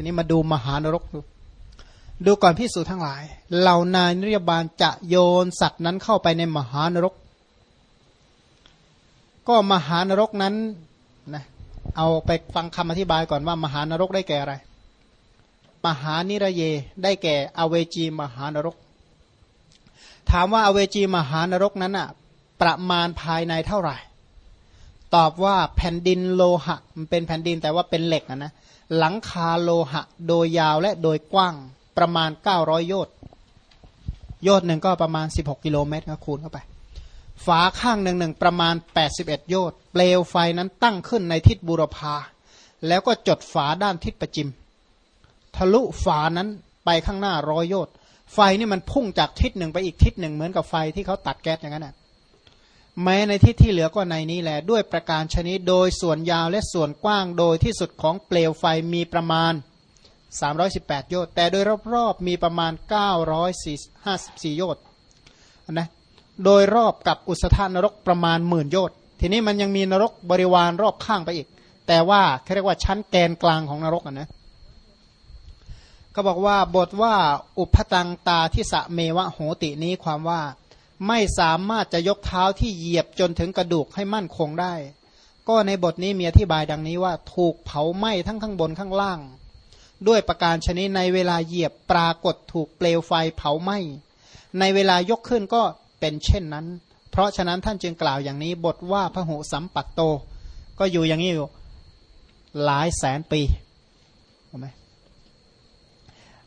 ทีนี้มาดูมหานรกดูดูก่อนพิสูจทั้งหลาย เหล่านายนิยบาลจะโยนสัตว์นั้นเข้าไปในมหานรก ก็มหานรกนั้นนะเอาไปฟังคำอธิบายก่อนว่ามหานรกได้แก่อะไร มหานิระเยได้แก่อเวจีมหานรก ถามว่าอเวจีมหานรกนั้นอะประมาณภายในเท่าไหร่ ตอบว่าแผ่นดินโลหะ มันเป็นแผ่นดินแต่ว่าเป็นเหล็กนะ หลังคาโลหะ โดยยาวและโดยกว้างประมาณ 900 โยชน์โยชน์หนึ่งก็ประมาณ 16 กิโลเมตรก็คูณเข้าไป ฝาข้างหนึ่งหนึ่งประมาณ 81 โยชน์เปลวไฟนั้นตั้งขึ้นในทิศบุรพา แล้วก็จดฝาด้านทิศประจิม ทะลุฝานั้นไปข้างหน้าร้อยโยชน์ไฟนี่มันพุ่งจากทิศหนึ่งไปอีกทิศหนึ่งเหมือนกับไฟที่เขาตัดแก๊สอย่างนั้นนะ แม้ในทิศที่เหลือก็ในนี้แหละด้วยประการชนิดโดยส่วนยาวและส่วนกว้างโดยที่สุดของเปลวไฟมีประมาณ 318 โยชน์แต่โดยรอบๆมีประมาณ 954 โยชน์นะโดยรอบกับอุสธานรกประมาณหมื่นโยชน์ทีนี้มันยังมีนรกบริวารรอบข้างไปอีก แต่ว่าเขาเรียกว่าชั้นแกนกลางของนรกนะก็บอกว่าบทว่าอุปตังตาทิสะเมวะโหตินี้ความว่า ไม่สามารถจะยกเท้าที่เหยียบจนถึงกระดูกให้มั่นคงได้ ก็ในบทนี้มีอธิบายดังนี้ว่า ถูกเผาไหม้ทั้งข้างบนข้างล่าง ด้วยประการชนิดในเวลาเหยียบปรากฏถูกเปลวไฟเผาไหม้ในเวลายกขึ้นก็เป็นเช่นนั้น เพราะฉะนั้นท่านจึงกล่าวอย่างนี้บทว่าพระหูสัมปัตโต ก็อยู่อย่างนี้อยู่หลายแสนปีเห็นไหม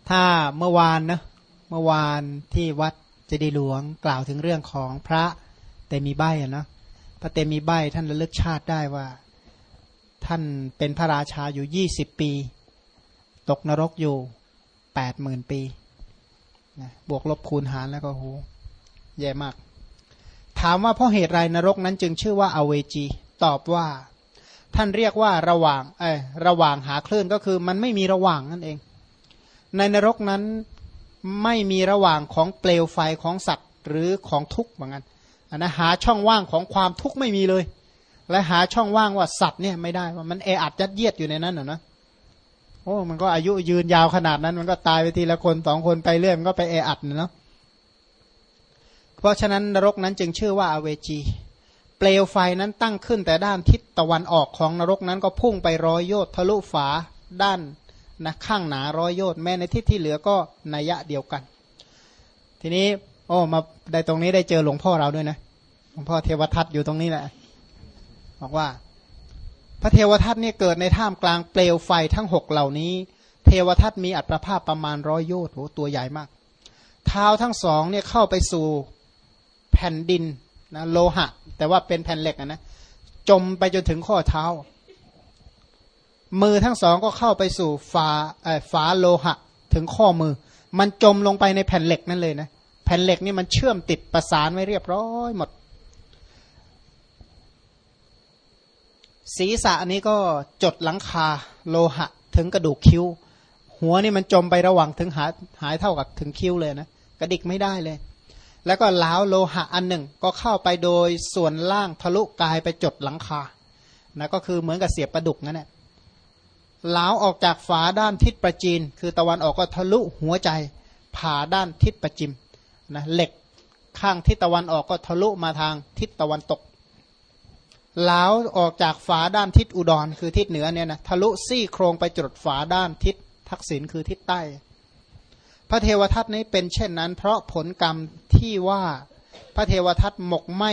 ถ้าเมื่อวานนะเมื่อวานที่วัด จดีหลวงกล่าวถึงเรื่องของพระเตมีใบอะนะพระเตมีใบท่านระลึกชาติได้ว่า ท่านเป็นพระราชาอยู่ยี่สิบปี ตกนรกอยู่แปดหมื่นปีนะบวกลบคูณหารแล้วก็โหแย่มาก ถามว่าเพราะเหตุไรนรกนั้นจึงชื่อว่าอเวจี ตอบว่า ท่านเรียกว่าระหว่างเออระหว่างหาคลื่นก็คือมันไม่มีระหว่างนั่นเอง ในนรกนั้น ไม่มีระหว่างของเปลวไฟของสัตว์หรือของทุกข์เหมือนกันนนะหาช่องว่างของความทุกข์ไม่มีเลย และหาช่องว่างว่าสัตว์เนี่ยไม่ได้ว่ามันแออัดยัดเยียดอยู่ในนั้นเหรอนะโอ้มันก็อายุยืนยาวขนาดนั้น มันก็ตายไปทีละคนสองคนไปเรื่อยมันก็ไปแออัดเนาะเพราะฉะนั้นนรกนั้นจึงชื่อว่าอเวจี เปลวไฟนั้นตั้งขึ้นแต่ด้านทิศตะวันออกของนรกนั้นก็พุ่งไปร้อยโยธทะลุฝาด้าน นะข้างหนาร้อยโยชน์แม้ในที่ที่เหลือก็นัยยะเดียวกัน ทีนี้โอ้มาได้ตรงนี้ได้เจอหลวงพ่อเราด้วยนะหลวงพ่อเทวทัตอยู่ตรงนี้แหละบอกว่า พระเทวทัตเนี่ยเกิดในท่ามกลางเปลวไฟทั้งหกเหล่านี้ เทวทัตมีอัตราภาพประมาณร้อยโยชน์โหตัวใหญ่มาก เท้าทั้งสองเนี่ยเข้าไปสู่แผ่นดินนะโลหะ แต่ว่าเป็นแผ่นเหล็กนะจมไปจนถึงข้อเท้า มือทั้งสองก็เข้าไปสู่ฝาฝาโลหะ ถึงข้อมือ มันจมลงไปในแผ่นเหล็กนั่นเลยนะแผ่นเหล็กนี่มันเชื่อมติดประสานไว้เรียบร้อยหมด ศีรษะนี้ก็จดหลังคาโลหะ ถึงกระดูกคิ้ว หัวนี่มันจมไประหว่างถึงหาหายเท่ากับถึงคิ้วเลยนะกระดิกไม่ได้เลย แล้วก็ล้าวโลหะอันหนึ่ง ก็เข้าไปโดยส่วนล่างทะลุกายไปจดหลังคานะก็คือเหมือนกับเสียบประดุกนั่นแหละ หลาวออกจากฝาด้านทิศประจีน คือตะวันออกก็ทะลุหัวใจ ผ่าด้านทิศประจิมนะเหล็กข้างทิศตะวันออกก็ทะลุมาทางทิศตะวันตกหลาวออกจากฝาด้านทิศอุดร คือทิศเหนือเนี่ยนะทะลุซี่โครงไปจดฝาด้านทิศทักษิณคือทิศใต้ พระเทวทัตนี้เป็นเช่นนั้น เพราะผลกรรมที่ว่าพระเทวทัตหมกไหม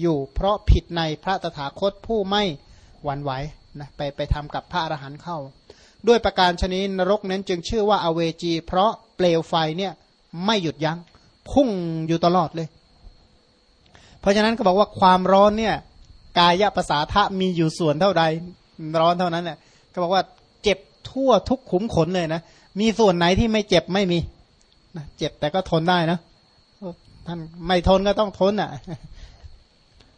อยู่ เพราะผิดในพระตถาคตผู้ไม่หวั่นไหว นะไปไปทำกับพระอรหันต์เข้า ด้วยประการชนิดนรกนั้นจึงชื่อว่าอเวจี เพราะเปลวไฟเนี่ยไม่หยุดยัง้งพุ่งอยู่ตลอดเลย เพราะฉะนั้นก็บอกว่าความร้อนเนี่ยกายภาษาทะมีอยู่ส่วนเท่าใดร้อนเท่านั้นเนี่ยก็บอกว่าเจ็บทั่วทุกขุมขนเลยนะมีส่วนไหนที่ไม่เจ็บไม่มีนะเจ็บแต่ก็ทนได้นะท่านไม่ทนก็ต้องทนอะ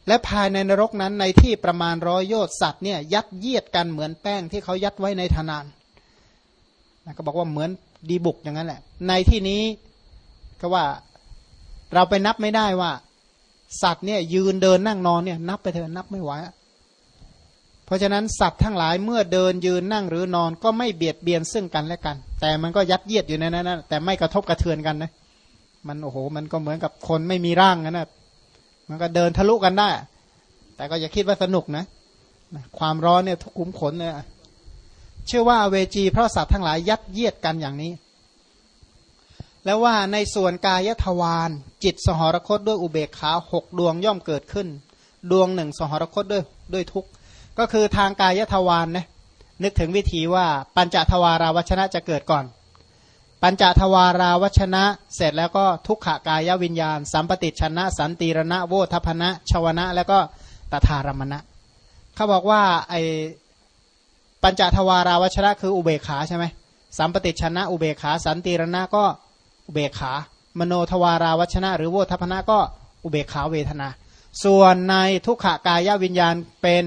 และภายในนรกนั้นในที่ประมาณร้อยโยชน์สัตว์เนี่ยยัดเยียดกันเหมือนแป้งที่เขายัดไว้ในธนานนะก็บอกว่าเหมือนดีบุกอย่างนั้นแหละ ในที่นี้ก็ว่าเราไปนับไม่ได้ว่า สัตว์เนี่ยยืนเดินนั่งนอนเนี่ยนับไปเถอะนับไม่ไหวเพราะฉะนั้นสัตว์ทั้งหลายเมื่อเดินยืนนั่งหรือนอนก็ไม่เบียดเบียนซึ่งกันและกัน แต่มันก็ยัดเยียดอยู่ในนั้นแต่ไม่กระทบกระเทือนกันนะมันโอ้โหมันก็เหมือนกับคนไม่มีร่างนะนะ มันก็เดินทะลุกันได้ แต่ก็อย่าคิดว่าสนุกนะ ความร้อนเนี่ยทุกขุมขนเลยเชื่อว่าเวจีเพราะสัตว์ทั้งหลายยัดเยียดกันอย่างนี้ แล้วว่าในส่วนกายทวารจิตสหรคตด้วยอุเบกขาหกดวงย่อมเกิดขึ้น ดวงหนึ่งสหรคตด้วยด้วยทุกก็คือทางกายทวารนนะนึกถึงวิธีว่าปัญจทวาราวชนะจะเกิดก่อน ปัญจทวาราวชนะ เสร็จแล้วก็ทุกขากายวิญญาณ สัมปติชนะ สันติรณะโวทัพนะชวนะ แล้วก็ตถารมณะเขาบอกว่าไอปัญจทวาราวชนะคืออุเบกขาใช่ไหมสัมปติชนะ อุเบกขา สันติรณะก็อุเบกขา มโนทวาราวชนะ หรือโวทพนะก็อุเบกขาเวทนา ส่วนในทุกขากายวิญญาณเป็น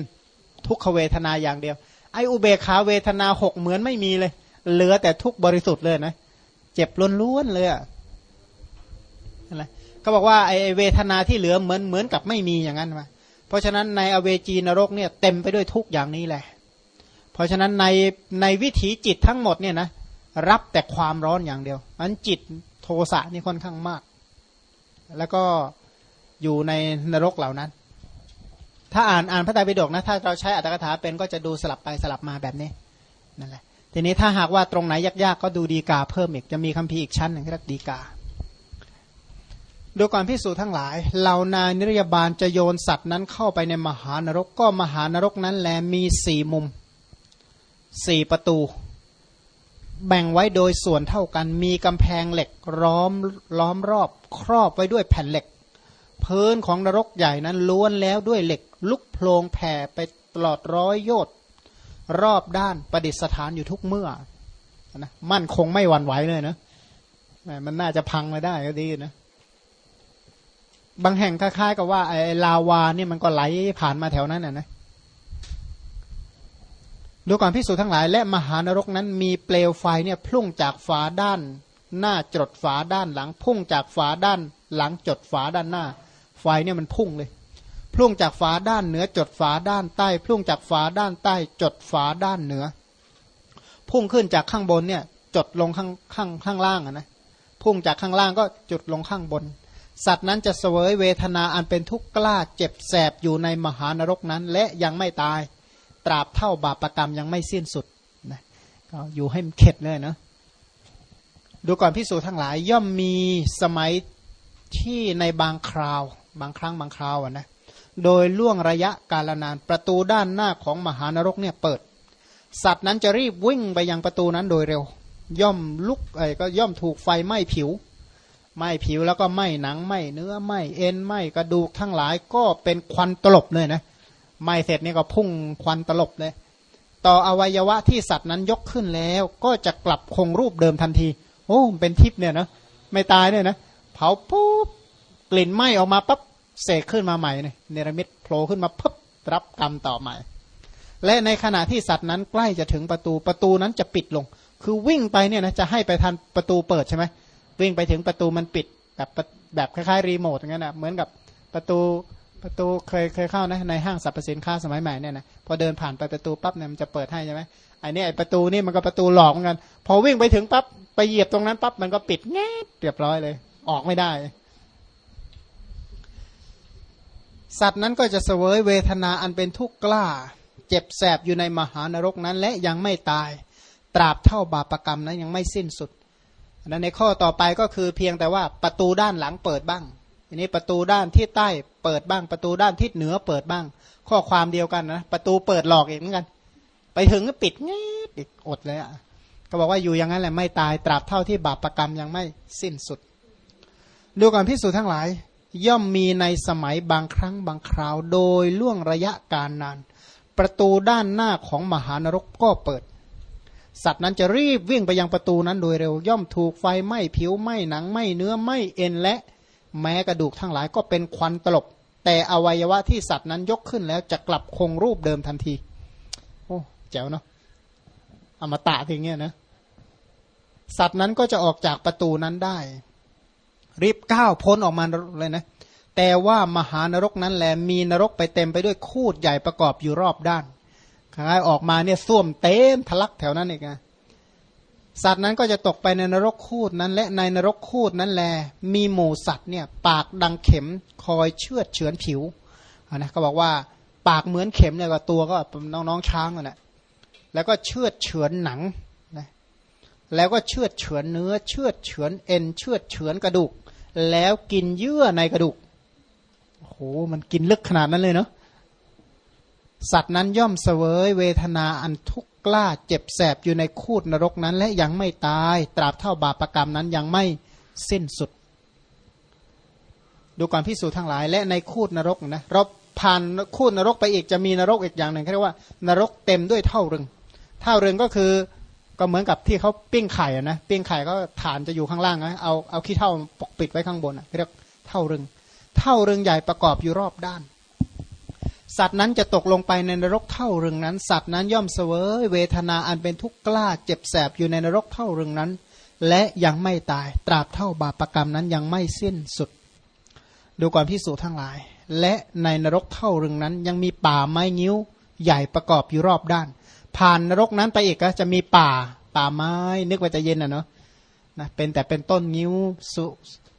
ทุกขเวทนาอย่างเดียวไออุเบกขาเวทนาหกเหมือนไม่มีเลย เหลือแต่ทุกบริสุทธิ์เลยนะเจ็บล้วนๆเลยอะอะไรก็บอกว่าไอเวทนาที่เหลือเหมือนเหมือนกับไม่มีอย่างนั้นมาเพราะฉะนั้นในอเวจีนรกเนี่ยเต็มไปด้วยทุกอย่างนี้แหละ เพราะฉะนั้นในในวิถีจิตทั้งหมดเนี่ยนะรับแต่ความร้อนอย่างเดียวมันจิตโทสะนี่ค่อนข้างมาก แล้วก็อยู่ในนรกเหล่านั้น ถ้าอ่านอ่านพระไตรปิฎกนะถ้าเราใช้อัตถกถาเป็นก็จะดูสลับไปสลับมาแบบนี้นั่นแหละ ทีนี้ถ้าหากว่าตรงไหนยากๆ ก็ดูดีกาเพิ่มอีกจะมีคัมภีอีกชั้นหนึ่งเรียกดีกา ดูก่อนพิสูจทั้งหลายเหล่านายนิรยาบาลจะโยนสัตว์นั้นเข้าไปในมหานรกก็มหานรกนั้นแลมีสี่มุมสี่ประตู แบ่งไว้โดยส่วนเท่ากัน มีกำแพงเหล็กล้อมล้อมรอบครอบไว้ด้วยแผ่นเหล็ก พื้นของนรกใหญ่นั้นล้วนแล้วด้วยเหล็ก ลุกโพลงแผ่ไปตลอดร้อยโยชน์ รอบด้านประดิษฐานอยู่ทุกเมื่อนะมั่นคงไม่หวั่นไหวเลยนะมันน่าจะพังมาได้ก็ดีนะบางแห่งคล้ายๆกับว่าไอ้ลาวานี่มันก็ไหลผ่านมาแถวนั้นน่ะนะดูก่อนพิสูจทั้งหลาย และมหานรกนั้นมีเปลวไฟเนี่ยพุ่งจากฝาด้าน หน้าจดฝาด้านหลัง พุ่งจากฝาด้านหลังจดฝาด้านหน้า ไฟเนี่ยมันพุ่งเลย พุ่งจากฝาด้านเหนือจดฝาด้านใต้พุ่งจากฝาด้านใต้ จดฝาด้านเหนือ พุ่งขึ้นจากข้างบนเนี่ยจดลงข้างข้างข้างล่างนะพุ่งจากข้างล่างก็จุดลงข้างบน สัตว์นั้นจะเสวยเวทนาอันเป็นทุกข์กล้าเจ็บแสบอยู่ในมหานรกนั้น และยังไม่ตายตราบเท่าบาปรกรรมยังไม่สิ้นสุดนะก็อยู่ให้เข็ดเลยนะดูก่อนพิสูจน์ทั้งหลายย่อมมีสมัยที่ในบางคราว บางครั้งบางคราวนะ โดยล่วงระยะกาลนานประตูด้านหน้าของมหานรกเนี่ยเปิด สัตว์นั้นจะรีบวิ่งไปยังประตูนั้นโดยเร็ว ย่อมลุกไอ้ก็ย่อมถูกไฟไหม้ผิวไหม้ผิวแล้วก็ไหม้หนังไหม้เนื้อไหม้เอ็นไหม้กระดูกทั้งหลายก็เป็นควันตลบเลยนะไหม้เสร็จนี่ก็พุ่งควันตลบเลย ต่ออวัยวะที่สัตว์นั้นยกขึ้นแล้ว ก็จะกลับคงรูปเดิมทันที โอ้เป็นทิพย์เนี่ยนะไม่ตายเนี่ยนะเผาปุ๊บกลิ่นไหม้ออกมาปั๊บ เสกขึ้นมาใหม่เนี่ยเนรมิตโผล่ขึ้นมาปุ๊บรับกรรมต่อใหม่ และในขณะที่สัตว์นั้นใกล้จะถึงประตูประตูนั้นจะปิดลง คือวิ่งไปเนี่ยนะจะให้ไปทันประตูเปิดใช่ไหมวิ่งไปถึงประตูมันปิดแบบแบบคล้ายๆรีโมทอย่างนั้นนะเหมือนกับประตูประตูเคยเคยเข้านะในห้างสรรพสินค้าสมัยใหม่เนี่ยนะพอเดินผ่านไปประตูปั๊บเนี่ยมันจะเปิดให้ใช่ไหมไอ้นี่ไอ้ประตูนี่มันก็ประตูหลอกเหมือนกัน พอวิ่งไปถึงปั๊บไปเหยียบตรงนั้นปั๊บมันก็ปิดแง่เรียบร้อยเลย ออกไม่ได้ สัตว์นั้นก็จะเสวยเวทนาอันเป็นทุกข์กล้า เจ็บแสบอยู่ในมหานรกนั้น และยังไม่ตาย ตราบเท่าบาปรกรรมนั้นยังไม่สิ้นสุดนั้นในข้อต่อไปก็คือเพียงแต่ว่าประตูด้านหลังเปิดบ้างอันนี้ประตูด้านที่ใต้เปิดบ้าง ประตูด้านทิศเหนือเปิดบ้าง ข้อความเดียวกันนะประตูเปิดหลอกอีกเหมือนกัน ไปถึงก็ปิดงี้อีกอดเลยอะก็บอกว่าอยู่อย่างนั้นแหละไม่ตายตราบเท่าที่บาปรกรรมยังไม่สิ้นสุด ดูก่อนพิสูจน์ทั้งหลาย ย่อมมีในสมัยบางครั้งบางคราว โดยล่วงระยะการนาน ประตูด้านหน้าของมหานรกก็เปิด สัตว์นั้นจะรีบวิ่งไปยังประตูนั้นโดยเร็ว ย่อมถูกไฟไหม้ผิวไหม้หนังไหม้เนื้อไหม้เอ็นและแม้กระดูกทั้งหลายก็เป็นควันตลบแต่อวัยวะที่สัตว์นั้นยกขึ้นแล้วจะกลับคงรูปเดิมทันที โอ้เจ๋วเนาะอมตะทีเงี้ยนะ สัตว์นั้นก็จะออกจากประตูนั้นได้ รีบก้าวพ้นออกมาเลยนะแต่ว่ามหานรกนั้นแหละมีนรกไปเต็มไปด้วยคูดใหญ่ประกอบอยู่รอบด้านคล้ายออกมาเนี่ยส้วมเต็มทะลักแถวนั้นเองนะสัตว์นั้นก็จะตกไปในนรกคูดนั้น และในนรกคูดนั้นแล มีหมูสัตว์เนี่ยปากดังเข็มคอยเชือดเฉือนผิวนะก็บอกว่าปากเหมือนเข็มเนี่ยก็ตัวก็น้องๆช้างนะแล้วก็เชือดเฉือนหนังนะแล้วก็เชือดเฉือนเนื้อ เชือดเฉือนเอ็น เชือดเฉือนกระดูก แล้วกินเยื่อในกระดูกโอ้โหมันกินลึกขนาดนั้นเลยเนาะสัตว์นั้นย่อมเสวยเวทนาอันทุกข์กล้าเจ็บแสบอยู่ในคูดนรกนั้น และยังไม่ตาย ตราบเท่าบาปรกรรมนั้นยังไม่สิ้นสุด ดูก่อนพิสูจน์ทั้งหลาย และในคูดนรกนะเราผ่านคูดนรกไปอีกจะมีนรกอีกอย่างหนึ่งเรียกว่านรกเต็มด้วยเท่าเรึงเท่าเรึงก็คือ ก็เหมือนกับที่เขาปิ้งไข่นะปิ้งไข่ก็ฐานจะอยู่ข้างล่างนะเอาเอาขี้เท่าปกปิดไว้ข้างบนเรียกเท่ารึง เท่ารึงใหญ่ประกอบอยู่รอบด้าน สัตว์นั้นจะตกลงไปในนรกเท่ารึงนั้น สัตว์นั้นย่อมเสวยเวทนาอันเป็นทุกข์กล้าเจ็บแสบอยู่ในนรกเท่ารึงนั้น และยังไม่ตายตราบเท่าบาปรกรรมนั้นยังไม่สิ้นสุด ดูก่อนพิสูจทั้งหลาย และในนรกเท่ารึงนั้น ยังมีป่าไม้นิ้วใหญ่ประกอบอยู่รอบด้าน ผ่านนรกนั้นไปอีกก็จะมีป่า ป่าไม้ นึกว่าจะเย็นอะเนาะนะเป็นแต่เป็นต้นนิ้ว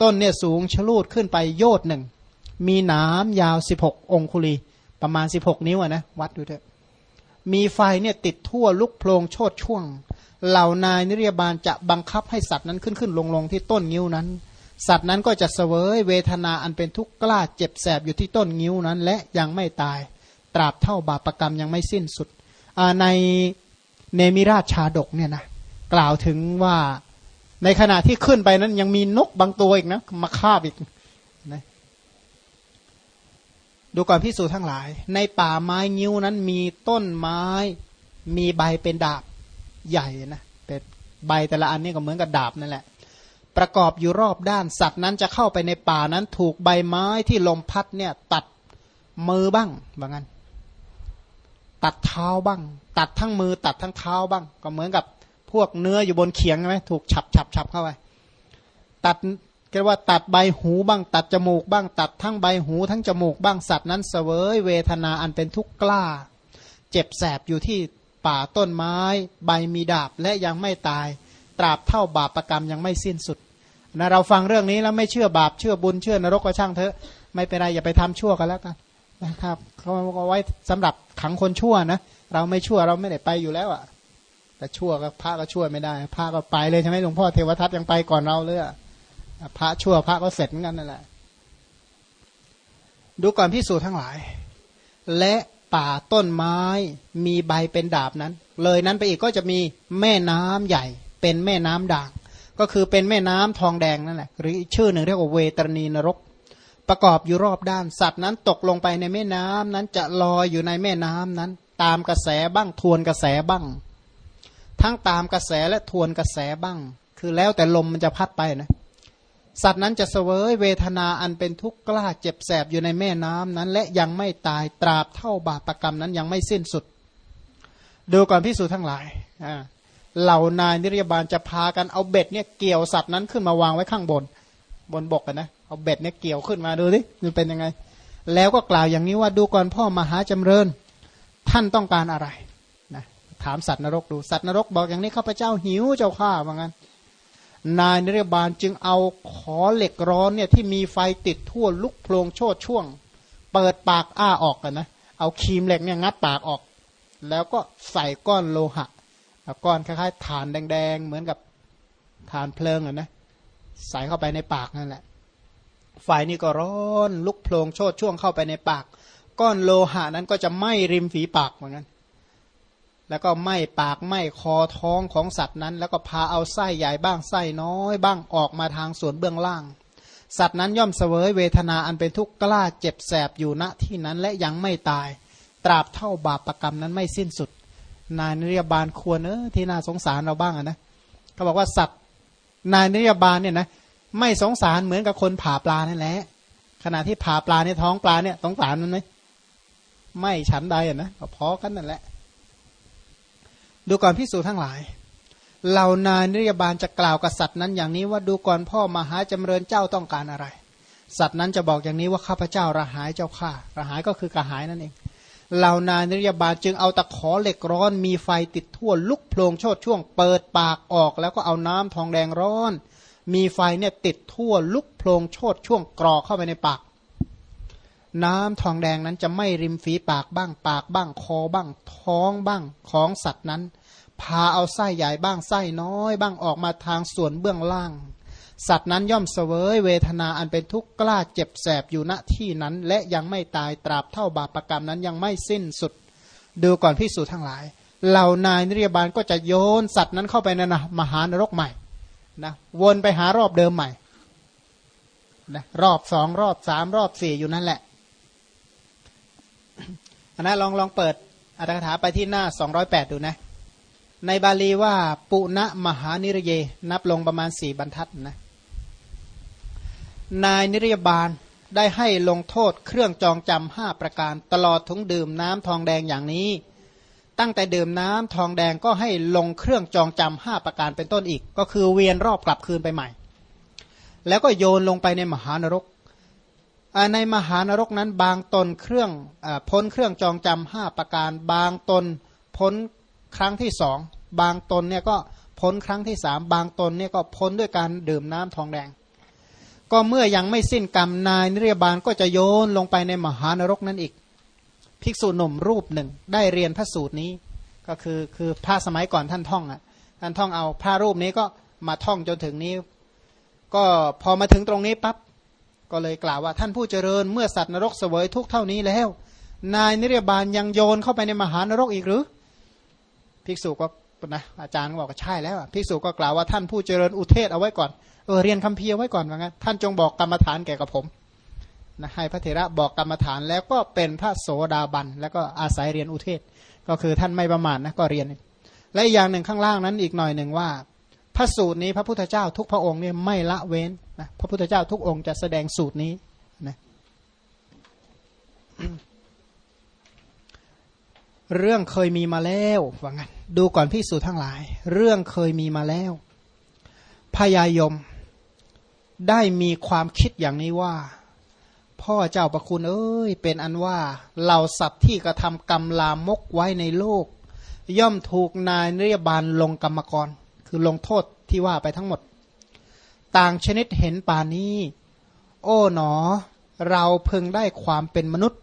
ต้นเนี่ยสูงชลูดขึ้นไปโยดหนึ่ง มีน้ำยาวสิบหกองคุลี ประมาณ16นิ้วอะนะวัดดูเถอะมีไฟเนี่ยติดทั่วลุกโพลงโชดช่วง เหล่านายนิรยบาลจะบังคับให้สัตว์นั้นขึ้นขึ้นลงลงที่ต้นนิ้วนั้น สัตว์นั้นก็จะเสวยเวทนาอันเป็นทุกข์กล้าเจ็บแสบอยู่ที่ต้นนิ้วนั้น และยังไม่ตาย ตราบเท่าบาปรกรรมยังไม่สิ้นสุด ในเนมิราชชาดกเนี่ยนะกล่าวถึงว่าในขณะที่ขึ้นไปนั้นยังมีนกบางตัวอีกนะมาคาบอีกนะดูก่อนพิสูจทั้งหลาย ในป่าไม้งิ้วนั้นมีต้นไม้มีใบเป็นดาบใหญ่นะเป็นใบแต่ละอันนี่ก็เหมือนกับดาบนั่นแหละ ประกอบอยู่รอบด้านสัตว์นั้นจะเข้าไปในป่านั้น ถูกใบไม้ที่ลมพัดเนี่ยตัดมือบ้างบางั้น ตัดเท้าบ้าง ตัดทั้งมือตัดทั้งเท้าบ้าง ก็เหมือนกับพวกเนื้ออยู่บนเขียงใช่ไหมถูกฉับฉับฉับเข้าไปตัดเรียกว่าตัดใบหูบ้าง ตัดจมูกบ้าง ตัดทั้งใบหูทั้งจมูกบ้างสัตว์นั้นเสวยเวทนาอันเป็นทุกข์กล้า เจ็บแสบอยู่ที่ป่าต้นไม้ ใบมีดาบและยังไม่ตาย ตราบเท่าบาปรกรรมยังไม่สิ้นสุดนะเราฟังเรื่องนี้แล้วไม่เชื่อบาปเชื่อบุญเชื่อนรกก็ช่างเถอะ ไม่เป็นไรอย่าไปทำชั่วกันแล้วกัน นะครับเขาเอาไว้สำหรับขังคนชั่วนะเราไม่ชั่วเราไม่ได้ไปอยู่แล้วอะ่ะแต่ชั่วก็พระก็ชั่วไม่ได้ พระก็ไปเลยใช่ไหมหลวงพ่อเทวทัตยังไปก่อนเราเลยพระชั่วพระก็เสร็จเหมือนกันนั่นแหละดูก่อนพิสูจน์ทั้งหลาย และป่าต้นไม้มีใบเป็นดาบนั้น เลยนั้นไปอีกก็จะมีแม่น้ำใหญ่ เป็นแม่น้ำด่าง ก็คือเป็นแม่น้ำทองแดงนั่นแหละหรือชื่อหนึ่งเรียกว่าเวตรณีนรก ประกอบอยู่รอบด้าน สัตว์นั้นตกลงไปในแม่น้ำนั้นจะลอยอยู่ในแม่น้ำนั้น ตามกระแสบ้างทวนกระแสบ้าง ทั้งตามกระแสและทวนกระแสบ้าง คือแล้วแต่ลมมันจะพัดไปนะสัตว์นั้นจะเสวยเวทนาอันเป็นทุกข์กล้าเจ็บแสบอยู่ในแม่น้ำนั้น และยังไม่ตายตราบเท่าบาปรกรรมนั้นยังไม่สิ้นสุด ดูก่อนพิสูจทั้งหลายเหล่านายนิรยาบาลจะพากันเอาเบ็ดเนี่ยเกี่ยวสัตว์นั้นขึ้นมาวางไว้ข้างบน บนบกกันนะ เอาเบ็ดเนี่ยเกี่ยวขึ้นมาดูสิมันเป็นยังไง แล้วก็กล่าวอย่างนี้ว่าดูก่อนพ่อมหาจำเริญ ท่านต้องการอะไรนะถามสัตว์นรกดูสัตว์นรกบอกอย่างนี้ข้าพเจ้าหิวเจ้าข้าว่างั้น นายนิรบาลจึงเอาขอเหล็กร้อนเนี่ยที่มีไฟติดทั่วลุกโพลงโชดช่วง เปิดปากอ้าออกกันนะเอาครีมเหล็กเนี่ยงัดปากออก แล้วก็ใส่ก้อนโลหะก้อนคล้ายๆฐานแดงๆ เหมือนกับฐานเพลิงอะนะใส่เข้าไปในปากนั่นแหละ ไฟนี่ก็ร้อนลุกโพลงโชดช่วงเข้าไปในปาก ก้อนโลหะนั้นก็จะไหม้ริมฝีปากเหมือนกันแล้วก็ไหม้ปากไหม้คอท้องของสัตว์นั้น แล้วก็พาเอาไส้ใหญ่บ้างไส้น้อย บ้างออกมาทางส่วนเบื้องล่าง สัตว์นั้นย่อมเสวยเวทนาอันเป็นทุกข์กล้าเจ็บแสบอยู่ณที่นั้นและยังไม่ตาย ตราบเท่าบาปรกรรมนั้นไม่สิ้นสุด นายนิยบาลควรเออที่น่าสงสารเราบ้างนะเขาบอกว่าสัตว์นายนิยบาลเนี่ยนะ ไม่สงสารเหมือนกับคนผ่าปลานั่นแหละขณะที่ผ่าปลาในท้องปลาเนี่ยสงสารมันไหมไม่ฉันใดอะนะพอกันนั่นแหละ ดูก่อนพิสูจนทั้งหลาย เหล่านายนิยบาลจะกล่าวกับสัตว์นั้นอย่างนี้ว่าดูก่อนพ่อมหาจำเริญเจ้าต้องการอะไร สัตว์นั้นจะบอกอย่างนี้ว่าข้าพเจ้าระหายเจ้าข้าระหายก็คือกระหายนั่นเองเหล่านายนิยบาลจึงเอาตะขอเหล็กร้อนมีไฟติดทั่วลุกโพลงโชดช่วงเปิดปากออก แล้วก็เอาน้ำทองแดงร้อน มีไฟเนี่ยติดทั่วลุกโพลงโชดช่วงกรอเข้าไปในปาก น้ำทองแดงนั้นจะไม่ริมฝีปากบ้างปากบ้างคอบ้างท้องบ้างของสัตว์นั้นพาเอาไส้ใหญ่บ้างไส้น้อย บ้างออกมาทางส่วนเบื้องล่าง สัตว์นั้นย่อมเสวยเวทนาอันเป็นทุกข์กล้าเจ็บแสบอยู่ณที่นั้น และยังไม่ตายตราบเท่าบาปรกรรมนั้นยังไม่สิ้นสุด ดูก่อนพิสูจทั้งหลาย เหล่านายนิยบาลก็จะโยนสัตว์นั้นเข้าไปในนะมหานรกใหม่ นะวนไปหารอบเดิมใหม่นะรอบสองรอบสามรอบสี่อยู่นั่นแหละอันนั้นลองลองเปิดอัตถกถาไปที่หน้าสองร้อยแปดดูนะ ในบาลีว่า ปุณะมหานิรเย นับลงประมาณสี่บรรทัดนะ นายนิรยาบาลได้ให้ลงโทษเครื่องจองจำห้าประการ ตลอดทุงดื่มน้ำทองแดงอย่างนี้ ตั้งแต่ดื่มน้ำทองแดงก็ให้ลงเครื่องจองจำห้าประการเป็นต้นอีก ก็คือเวียนรอบกลับคืนไปใหม่ แล้วก็โยนลงไปในมหานรก ในมหานรกนั้นบางตนเครื่องอพ้นเครื่องจองจำห้าประการ บางตนพ้นครั้งที่สองบางตนเนี่ยก็พ้นครั้งที่สามบางตนเนี่ยก็พ้นด้วยการดื่มน้ำทองแดง ก็เมื่อยังไม่สิ้นกรรมนายนิรยาบาลก็จะโยนลงไปในมหานรกนั้นอีก ภิกษุหนุ่มรูปหนึ่งได้เรียนพระสูตรนี้ ก็คือคือพระสมัยก่อนท่านท่องอะท่านท่องเอาพระรูปนี้ก็มาท่องจนถึงนี้ ก็พอมาถึงตรงนี้ปับ๊บก็เลยกล่าวว่าท่านผู้เจริญเมื่อสัตว์นรกเสวยทุกเท่านี้แล้ว นายนิรยบาลยังโยนเข้าไปในมหานรกอีกหรือ ภิกษุก็นะอาจารย์บอกว่าใช่แล้วภิกษุก็กล่าวว่าท่านผู้เจริญอุเทศเอาไว้ก่อนเออเรียนคำเพียไว้ก่อนว่างั้นท่านจงบอกกรรมฐานแก่กับผม นะให้พระเถระบอกกรรมฐานแล้วก็เป็นพระโสดาบัน แล้วก็อาศัยเรียนอุเทศ ก็คือท่านไม่ประมาทนะก็เรียน และอีกอย่างหนึ่งข้างล่างนั้นอีกหน่อยหนึ่งว่า พระสูตรนี้พระพุทธเจ้าทุกพระองค์เนี่ยไม่ละเว้นนะพระพุทธเจ้าทุกองค์จะแสดงสูตรนี้นะเรื่องเคยมีมาแล้วว่างั้นดูก่อนพิสูจน์ทั้งหลาย เรื่องเคยมีมาแล้วพยายมได้มีความคิดอย่างนี้ว่า พ่อเจ้าประคุณเอ้ยเป็นอันว่าเหล่าสัตว์ที่กระทำกรรมลามกไว้ในโลก ย่อมถูกนายนิยบาลลงกรรมกร คือลงโทษที่ว่าไปทั้งหมด ต่างชนิดเห็นป่านี้ โอ้หนอ เราพึงได้ความเป็นมนุษย์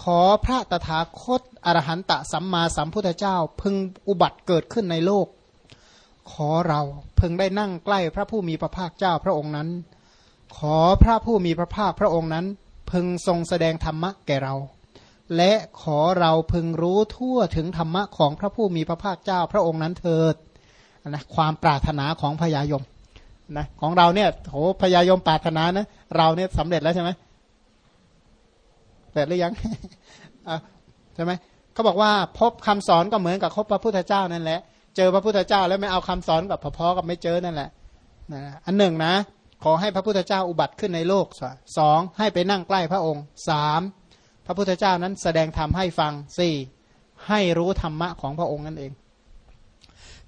ขอพระตถาคตอรหันตสัมมาสัมพุทธเจ้าพึงอุบัติเกิดขึ้นในโลก ขอเราพึงได้นั่งใกล้พระผู้มีพระภาคเจ้าพระองค์นั้น ขอพระผู้มีพระภาคพระองค์นั้น พึงทรงแสดงธรรมะแก่เรา และขอเราพึงรู้ทั่วถึงธรรมะของพระผู้มีพระภาคเจ้าพระองค์นั้นเถิดนะความปรารถนาของพญายมนะของเราเนี่ยโหพญายมปรารถนานะเราเนี่ยสำเร็จแล้วใช่ไหมเสร็จหรือยังใช่ไหมเขาบอกว่าพบคำสอนก็เหมือนกับคบพระพุทธเจ้านั่นแหละ เจอพระพุทธเจ้าแล้วไม่เอาคำสอนกับพอๆกับไม่เจอนั่นแหละนะอันหนึ่งนะ ขอให้พระพุทธเจ้าอุบัติขึ้นในโลกสองให้ไปนั่งใกล้พระองค์สามพระพุทธเจ้านั้นแสดงธรรมให้ฟังสี่ให้รู้ธรรมะของพระองค์นั่นเอง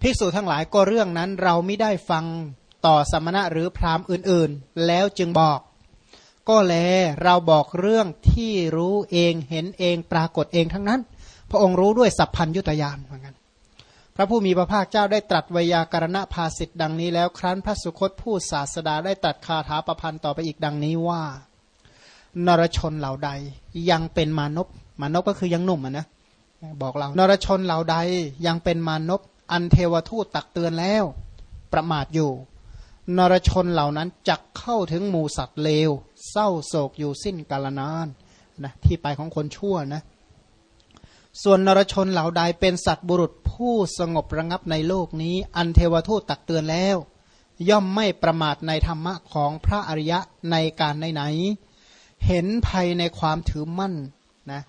ภิกษุทั้งหลายก็เรื่องนั้นเราไม่ได้ฟังต่อสมณะหรือพราหมณ์อื่นๆ แล้วจึงบอก ก็แลเราบอกเรื่องที่รู้เองเห็นเองปรากฏเองทั้งนั้น พระองค์รู้ด้วยสัพพัญยุตยานเหมือนกัน พระผู้มีพระภาคเจ้าได้ตรัสวยากรณภาสิทธ์ดังนี้แล้วครั้นพระสุคตผู้ศาสดาได้ตรัสคาถาประพันธ์ต่อไปอีกดังนี้ว่า นรชนเหล่าใดยังเป็นมานพมานพก็คือยังหนุ่มนะบอกเรานรชนเหล่าใดยังเป็นมานพอันเทวทูตตักเตือนแล้ว ประมาทอยู่ นรชนเหล่านั้นจักเข้าถึงหมู่สัตว์เลว เศร้าโศกอยู่สิ้นกาลนานนะที่ไปของคนชั่วนะ ส่วนนรชนเหล่าใดเป็นสัตว์บุรุษผู้สงบระงับในโลกนี้ อันเทวทูตตักเตือนแล้ว ย่อมไม่ประมาทในธรรมะของพระอริยะในการไหนๆเห็นภัยในความถือมั่นนะ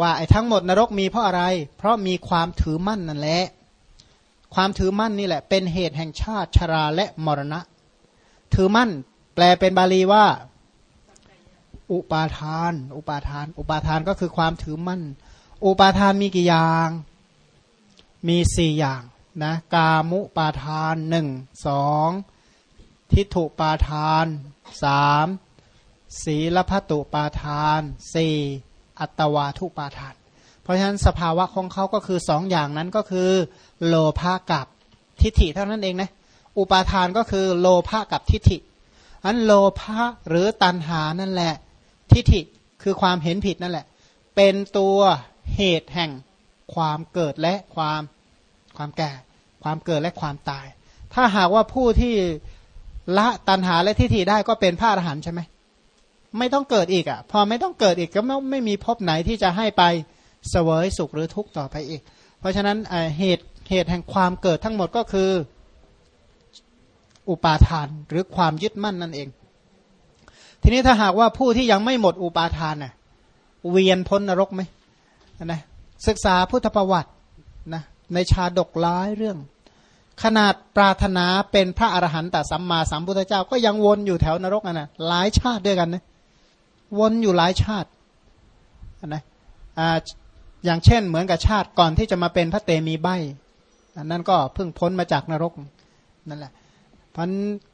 ว่าไอ้ทั้งหมดนรกมีเพราะอะไร เพราะมีความถือมั่นนั่นแหละความถือมั่นนี่แหละ เป็นเหตุแห่งชาติชราและมรณะ ถือมั่น แปลเป็นบาลีว่า อุปาทาน อุปาทาน อุปาทานก็คือความถือมั่น อุปาทานมีกี่อย่าง มีสี่อย่างนะกามุปาทานหนึ่งสองทิฏฐุปาทานสามศีลพัตุปาทานสี่อัตวาทุปาทาน เพราะฉะนั้นสภาวะของเขาก็คือสองอย่างนั้นก็คือ โลภะกับทิฏฐิเท่านั้นเองนะอุปาทานก็คือโลภะกับทิฏฐิอันโลภะหรือตันหานั่นแหละ ทิฏฐิคือความเห็นผิดนั่นแหละ เป็นตัว เหตุแห่งความเกิดและความความแก่ ความเกิดและความตาย ถ้าหากว่าผู้ที่ละตันหาและทิฏฐิได้ก็เป็นพระอรหันต์ใช่ไหมไม่ต้องเกิดอีกอะ พอไม่ต้องเกิดอีกก็ไม่ไม่มีภพไหนที่จะให้ไปเสวยสุขหรือทุกข์ต่อไปอีก เพราะฉะนั้นเหตุเหตุแห่งความเกิดทั้งหมดก็คืออุปาทานหรือความยึดมั่นนั่นเอง ทีนี้ถ้าหากว่าผู้ที่ยังไม่หมดอุปาทานน่ะเวียนพ้นนรกไหม นะศึกษาพุทธประวัตินะในชาดกร้ายเรื่อง ขนาดปรารถนาเป็นพระอรหันตสัมมาสัมพุทธเจ้า ก็ยังวนอยู่แถวนรกนะหลายชาติด้วยกันนะวนอยู่หลายชาตินะอ่าอย่างเช่นเหมือนกับชาติก่อนที่จะมาเป็นพระเตมีใบอันนั้นก็เพิ่งพ้นมาจากนรกนั่นแหละพัน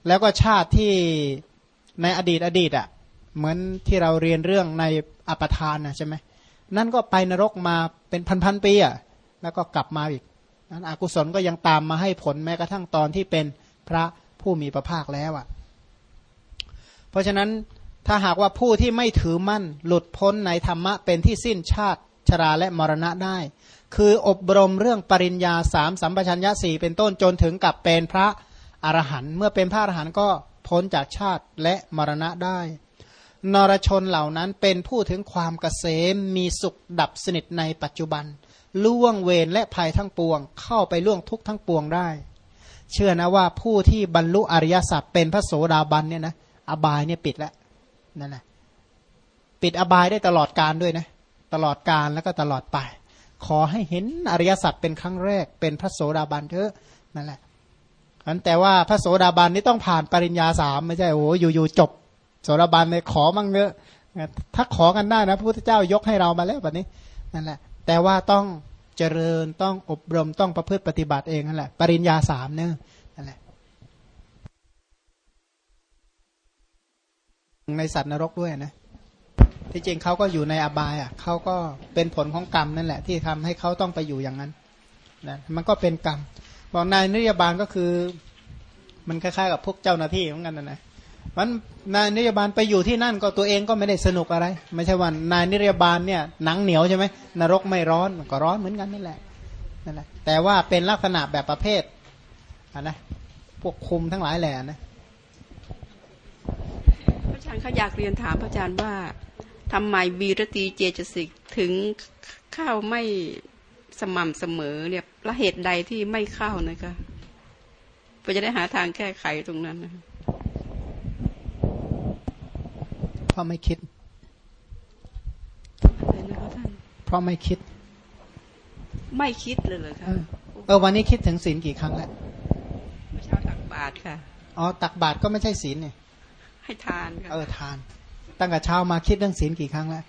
แล้วก็ชาติที่ในอดีตอดีตอะ่ะเหมือนที่เราเรียนเรื่องในอปทานนะใช่ไหม นั่นก็ไปนรกมาเป็นพันๆปีอะแล้วก็กลับมาอีกนั้นอกุศลก็ยังตามมาให้ผลแม้กระทั่งตอนที่เป็นพระผู้มีพระภาคแล้วอะ เพราะฉะนั้นถ้าหากว่าผู้ที่ไม่ถือมั่นหลุดพ้นในธรรมะเป็นที่สิ้นชาติชราและมรณะได้ คืออบรมเรื่องปริญญาสามสัมปชัญญะสี่เป็นต้นจนถึงกับเป็นพระอรหันต์เมื่อเป็นพระอรหันต์ก็พ้นจากชาติและมรณะได้ นรชนเหล่านั้นเป็นผู้ถึงความเกษมมีสุขดับสนิทในปัจจุบัน ล่วงเวรและภัยทั้งปวง เข้าไปล่วงทุกทั้งปวงได้ เชื่อนะว่าผู้ที่บรรลุอริยสัจเป็นพระโสดาบันเนี่ยนะอบายเนี่ยปิดแล้วนั่นนะปิดอบายได้ตลอดการด้วยนะตลอดการแล้วก็ตลอดไป ขอให้เห็นอริยสัจเป็นครั้งแรกเป็นพระโสดาบันเถอะนั่นแหละอันแต่ว่าพระโสดาบันนี่ต้องผ่านปริญญาสามไม่ใช่โอ้อยู่ๆจบ โสดาบันเลยขอมั่งเนอะถ้าขอกันได้นะพระพุทธเจ้ายกให้เรามาแล้วแบบนี้นั่นแหละ แต่ว่าต้องเจริญต้องอบรมต้องประพฤติปฏิบัติเองนั่นแหละ ปริญญาสามเนี่ยนั่นแหละในสัตว์นรกด้วยนะที่จริงเขาก็อยู่ในอบายอะเขาก็เป็นผลของกรรมนั่นแหละ ที่ทำให้เขาต้องไปอยู่อย่างนั้นนะมันก็เป็นกรรมบอกนายนิยบาลก็คือ มันคล้ายๆกับพวกเจ้าหน้าที่เหมือนกันนะนะ มันนายนิยบาลไปอยู่ที่นั่นก็ตัวเองก็ไม่ได้สนุกอะไร ไม่ใช่ว่านายนิยบาลเนี่ยหนังเหนียวใช่ไหมนรกไม่ร้อนก็ร้อนเหมือนกันนั่นแหละนั่นแหละ แต่ว่าเป็นลักษณะแบบประเภทะนะพวกคุมทั้งหลายแหล่นะพระอาจารย์เขาอยากเรียนถามพระอาจารย์ว่าทำไมบีรตีเจจสิกถึงเข้าไม่สม่ำเสมอเนี่ยละเหตุใดที่ไม่เข้านะคะเพื่อจะได้หาทางแก้ไขตรงนั้นนะ เพราะไม่คิด เพราะไม่คิด ไม่คิดเลยเหรอคะเออวันนี้คิดถึงศีลกี่ครั้งแล้วเมื่อเช้าตักบาตรค่ะ อ๋อตักบาตรก็ไม่ใช่ศีลเนี่ย ให้ทานค่ะ เออทาน ตั้งแต่เช้ามาคิดเรื่องศีลกี่ครั้งแล้ว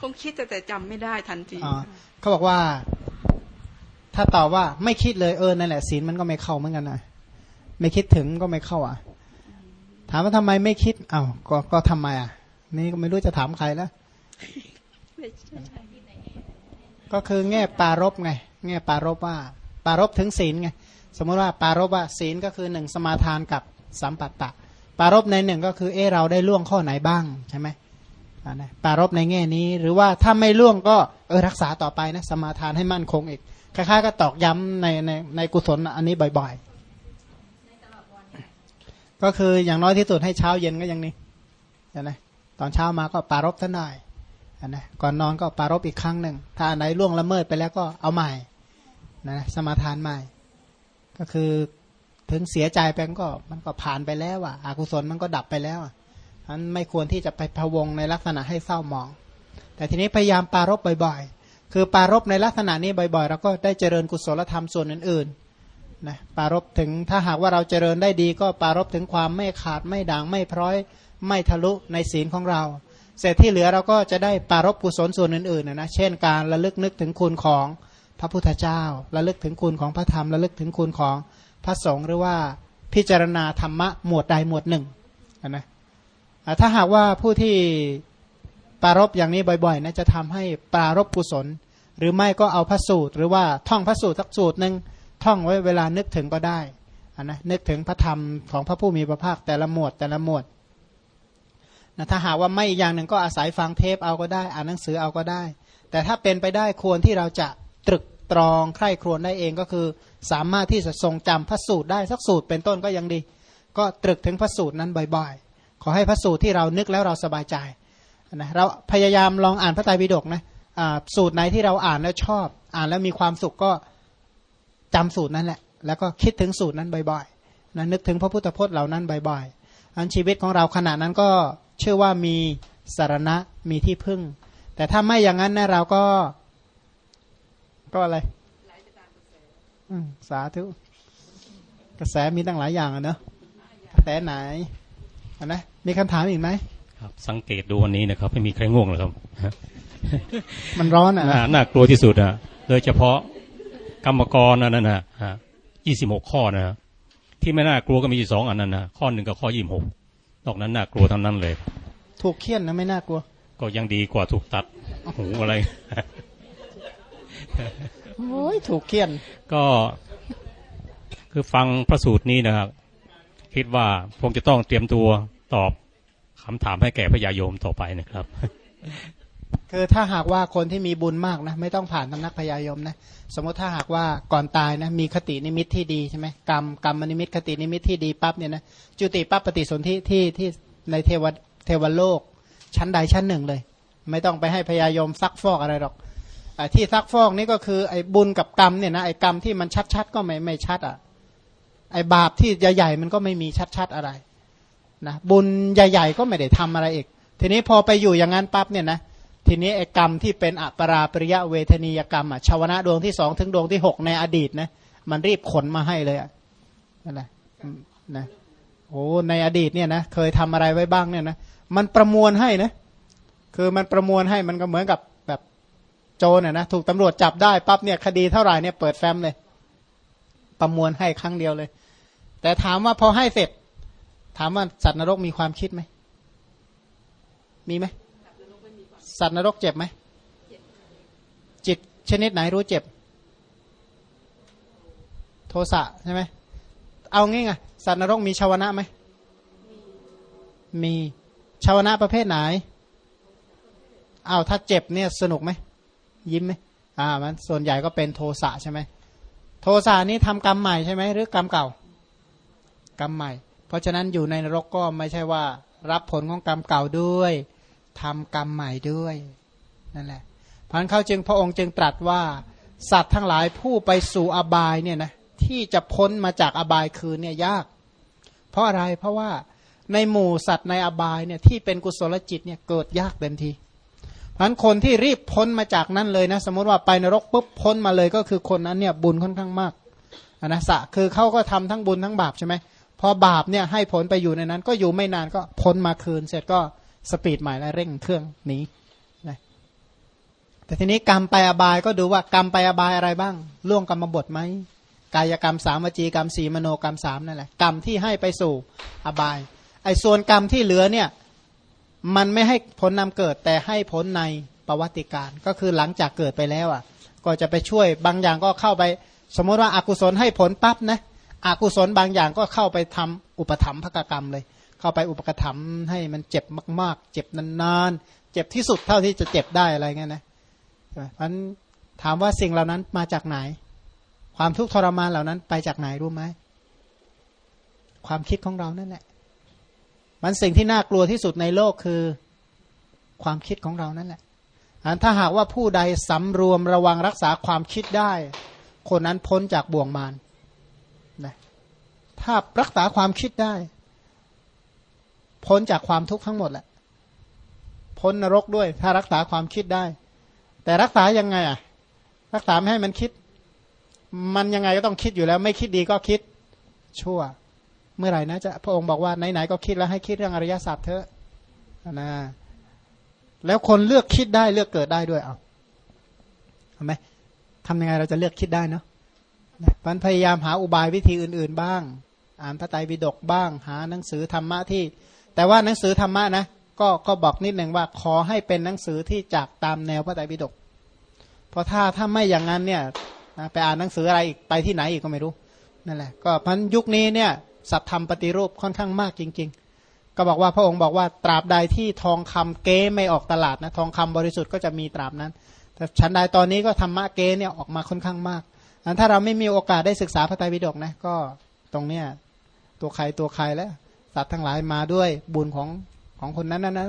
คงคิดแต่แต่จำไม่ได้ทันทีเขาบอกว่า ถ้าตอบว่าไม่คิดเลยเออนั่นแหละศีลมันก็ไม่เข้าเหมือนกันนะไม่คิดถึงก็ไม่เข้าอะ ถามว่าทำไมไม่คิดเอา้าก็ก็ทำไมอะ นี่ก็ไม่รู้จะถามใครแล้วก็คือแง่ปารบไง แง่ปารบว่า ปารบถึงศีลไง สมมติว่าปารบว่าศีลก็คือหนึ่งสมาทานกับสัมปัตตะ ปารบในหนึ่งก็คือเออเราได้ล่วงข้อไหนบ้างใช่ไหมนะปารบในแง่นี้ หรือว่าถ้าไม่ล่วงก็เออรักษาต่อไปนะสมาทานให้มั่นคงอีกคล้ายๆก็ตอกย้ำในในในกุศลอันนี้บ่อยๆ ก็คืออย่างน้อยที่สุดให้เช้าเย็นก็ยังนี้นะตอนเช้ามาก็ปารบท่านหน่อยนะก่อนนอนก็ปารบอีกครั้งหนึ่งถ้าไหนล่วงละเมิดไปแล้วก็เอาใหม่นะสมาทานใหม่ ก็คือถึงเสียใจไปก็มันก็ผ่านไปแล้วอะอกุศลมันก็ดับไปแล้วอะมันไม่ควรที่จะไปพะวงในลักษณะให้เศร้าหมอง แต่ทีนี้พยายามปารบบ่อยๆ คือปารบในลักษณะนี้บ่อยๆเราก็ได้เจริญกุศลธรรมส่วนอื่นๆ นะปารบถึงถ้าหากว่าเราเจริญได้ดี ก็ปารบถึงความไม่ขาดไม่ด่างไม่พร้อย ไม่ทะลุในศีลของเรา เสร็จที่เหลือเราก็จะได้ปารบกุศลส่วนอื่นๆนะเช่นการระลึกนึกถึงคุณของพระพุทธเจ้าระลึกถึงคุณของพระธรรมระลึกถึงคุณของพระสงฆ์หรือว่าพิจารณาธรรมะหมวดใดหมวดหนึ่งนะถ้าหากว่าผู้ที่ปารบอย่างนี้บ่อยๆนะจะทำให้ปารบกุศล หรือไม่ก็เอาพระสูตร หรือว่าท่องพระสูตรสักสูตรหนึ่ง ท่องไว้เวลานึกถึงก็ได้นนะนึกถึงพระธรรมของพระผู้มีพระภาคแต่ละหมวดแต่ละหมวดนะถ้าหากว่าไม่อย่างหนึ่งก็อาศัยฟังเทปเอาก็ได้ อ่านหนังสือเอาก็ได้ แต่ถ้าเป็นไปได้ควรที่เราจะตรึกตรองใคร่ครวญได้เองก็คือ สามารถที่จะทรงจำพระสูตรได้สักสูตรเป็นต้นก็ยังดี ก็ตรึกถึงพระสูตรนั้นบ่อยๆ ขอให้พระสูตรที่เรานึกแล้วเราสบายใจนะเราพยายามลองอ่านพระไตรปิฎกนะสูตรไหนที่เราอ่านแล้วชอบ อ่านแล้วมีความสุขก็ จำสูตรนั้นแหละแล้วก็คิดถึงสูตรนั้นบ่อยๆนะนึกถึงพระพุทธพจน์เหล่านั้นบ่อยๆอันชีวิตของเราขณะนั้นก็เชื่อว่ามีสารณะมีที่พึ่ง แต่ถ้าไม่อย่างนั้นนะเราก็ ก็อะไรสาธุกระแสมีตั้งหลายอย่างอะเนอะกระแสไหนอันนะมีคำถามอีกไหมครับ สังเกตดูวันนี้นะครับ ไม่มีใครง่วงเลยครับ มันร้อนอะน่ากลัวที่สุดอะ โดยเฉพาะ กรรมกรนั่นนะฮะยี่สิบหกข้อนะที่ไม่น่ากลัวก็มีสองอันนั้นนะข้อหนึ่งกับข้อยี่สิบหกนอกนั้นน่ากลัวทั้งนั้นเลย ถูกเคี่ยนนะไม่น่ากลัว ก็ยังดีกว่าถูกตัดหูอะไรโอ้ยถูกเคี่ยน ก็คือฟังพระสูตรนี้นะครับ คิดว่าคงจะต้องเตรียมตัวตอบคำถามให้แก่พระยาโยมต่อไปนะครับ คือถ้าหากว่าคนที่มีบุญมากนะไม่ต้องผ่านตำนักพยายมนะสมมติถ้าหากว่าก่อนตายนะมีคตินิมิตที่ดีใช่ไหมกรรมกรรมนิมิตคตินิมิตที่ดีปั๊บเนี่ยนะจุติปั๊บปฏิสนธิที่ที่ในเทวเทวโลก ชั้นใดชั้นหนึ่งเลย ไม่ต้องไปให้พยายมซักฟอกอะไรหรอกอที่ซักฟอกนี่ก็คือไอ้บุญกับกรรมเนี่ยนะไอ้กรรมที่มันชัดๆก็ไม่ไม่ชัดอะไอ้บาปที่ใหญ่ๆมันก็ไม่มีชัดๆอะไรนะบุญใหญ่ ๆ ก็ไม่ได้ทำอะไรอีก ทีนี้พอไปอยู่อย่างนั้นปั๊บเนี่ยนะ ทีนี้ไอ้กรรมที่เป็นอัปราปริยะเวทนียกรรมอะชาวนะดวงที่สองถึงดวงที่หกในอดีตนะมันรีบขนมาให้เลยอะนั่นแหละนะโอ้ในอดีตเนี่ยนะเคยทำอะไรไว้บ้างเนี่ยนะมันประมวลให้นะคือมันประมวลให้มันก็เหมือนกับแบบโจรน่ะนะถูกตำรวจจับได้ปั๊บเนี่ยคดีเท่าไหร่เนี่ยเปิดแฟ้มเลย ประมวลให้ครั้งเดียวเลย แต่ถามว่าพอให้เสร็จ ถามว่าสัตว์นรกมีความคิดไหมมีไหม สัตว์นรกเจ็บไหม จิตชนิดไหนรู้เจ็บ โทสะใช่ไหม เอางี้ไงสัตว์นรกมีชาวนะไหม มีชาวนะประเภทไหนเอาถ้าเจ็บเนี่ยสนุกไหม ยิ้มไหมอ่ามันส่วนใหญ่ก็เป็นโทสะใช่ไหมโทสะนี้ทำกรรมใหม่ใช่ไหมหรือกรรมเก่า กรรมใหม่ เพราะฉะนั้นอยู่ในนรกก็ไม่ใช่ว่า รับผลของกรรมเก่าด้วย ทำกรรมใหม่ด้วยนั่นแหละพันเขาจึงพระองค์จึงตรัสว่าสัตว์ทั้งหลายผู้ไปสู่อบายเนี่ยนะที่จะพ้นมาจากอบายคืนเนี่ยยาก เพราะอะไรเพราะว่าในหมู่สัตว์ในอบายเนี่ยที่เป็นกุศลจิตเนี่ยเกิดยากเต็มทีพันคนที่รีบพ้นมาจากนั้นเลยนะสมมติว่าไปนรกปุ๊บพ้นมาเลยก็คือคนนั้นเนี่ยบุญค่อนข้างมากนะสะคือเขาก็ทำทั้งบุญทั้งบาปใช่ไหมพอบาปเนี่ยให้ผลไปอยู่ในนั้น ก็อยู่ไม่นานก็พ้นมาคืน เสร็จก็ สปีดใหม่แล้วเร่งเครื่องหนีนะแต่ทีนี้กรรมไปอบายก็ดูว่ากรรมไปอบายอะไรบ้าง ล่วงกรรมบทไหมกายกรรมสามวจีกรรมสีมโนกรรมสามนั่นแหละกรรมที่ให้ไปสู่อบาย ไอ้ส่วนกรรมที่เหลือเนี่ยมันไม่ให้ผลนำเกิดแต่ให้ผลในประวัติการ ก็คือหลังจากเกิดไปแล้วอะ ก็จะไปช่วยบางอย่างก็เข้าไป สมมติว่าอากุศลให้ผลปั๊บนะอกุศลบางอย่างก็เข้าไปทำอุปธรรมภกกรรมเลย เข้าไปอุปกรรมให้มันเจ็บมาก ๆ เจ็บนานๆ เจ็บที่สุดเท่าที่จะเจ็บได้อะไรเงี้ยนะเพราะฉะนั้นถามว่าสิ่งเหล่านั้นมาจากไหน ความทุกข์ทรมานเหล่านั้นไปจากไหนรู้ไหมความคิดของเรานั่นแหละ มันสิ่งที่น่ากลัวที่สุดในโลกคือความคิดของเรานั่นแหละอันถ้าหากว่าผู้ใดสำรวมระวังรักษาความคิดได้ คนนั้นพ้นจากบ่วงมารถ้ารักษาความคิดได้ พ้นจากความทุกข์ทั้งหมดแหละ พ้นนรกด้วย ถ้ารักษาความคิดได้ แต่รักษายังไงอะ รักษาไม่ให้มันคิด มันยังไงก็ต้องคิดอยู่แล้ว ไม่คิดดีก็คิดชั่ว เมื่อไหร่นะจะพระองค์บอกว่าไหนๆก็คิดแล้วให้คิดเรื่องอริยสัจเถอะนะแล้วคนเลือกคิดได้เลือกเกิดได้ด้วยเอาเห็นไหมทำยังไงเราจะเลือกคิดได้เนาะมันพยายามหาอุบายวิธีอื่น ๆ บ้าง อ่านพระไตรปิฎกบ้าง หาหนังสือธรรมะที่ แต่ว่าหนังสือธรรมะนะก็ก็บอกนิดหนึ่งว่าขอให้เป็นหนังสือที่จากตามแนวพระไตรปิฎกเพราะถ้าถ้าไม่อย่างนั้นเนี่ยไปอ่านหนังสืออะไรอีกไปที่ไหนอีกก็ไม่รู้นั่นแหละก็พันยุคนี้เนี่ยสัตธรรมปฏิรูปค่อนข้างมากจริง ๆ ก็บอกว่าพระองค์บอกว่าตราบใดที่ทองคำเก๊ไม่ออกตลาดนะทองคำบริสุทธิ์ก็จะมีตราบนั้น แต่ชั้นใดตอนนี้ก็ธรรมะเก๊เนี่ยออกมาค่อนข้างมากอันถ้าเราไม่มีโอกาสได้ศึกษาพระไตรปิฎกนะก็ตรงเนี้ยตัวใครตัวใครแล้ว สัตว์ทั้งหลายมาด้วยบุญของของคนนั้นนะนะ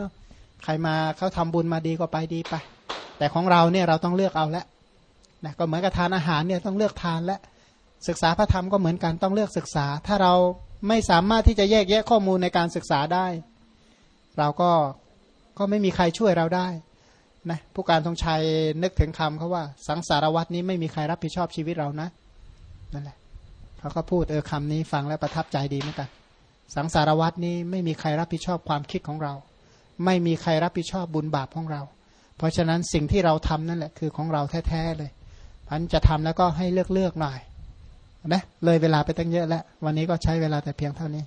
ใครมาเขาทำบุญมาดีก็ไปดีไป แต่ของเราเนี่ยเราต้องเลือกเอาแล้วนะก็เหมือนกับทานอาหารเนี่ยต้องเลือกทานและศึกษาพระธรรมก็เหมือนกันต้องเลือกศึกษา ถ้าเราไม่สามารถที่จะแยกแยะข้อมูลในการศึกษาได้ เราก็ก็ไม่มีใครช่วยเราได้นะผู้การธงชัยนึกถึงคำเขาว่า สังสารวัตนี้ไม่มีใครรับผิดชอบชีวิตเรานะนั่นแหละเขาก็พูดเออคำนี้ฟังแล้วประทับใจดีเหมือนกัน สังสารวัตนี้ไม่มีใครรับผิดชอบความคิดของเรา ไม่มีใครรับผิดชอบบุญบาปของเรา เพราะฉะนั้นสิ่งที่เราทำนั่นแหละคือของเราแท้ๆเลยพันจะทำแล้วก็ให้เลือกเลือกหน่อยนะเลยเวลาไปตั้งเยอะแล้ว วันนี้ก็ใช้เวลาแต่เพียงเท่านี้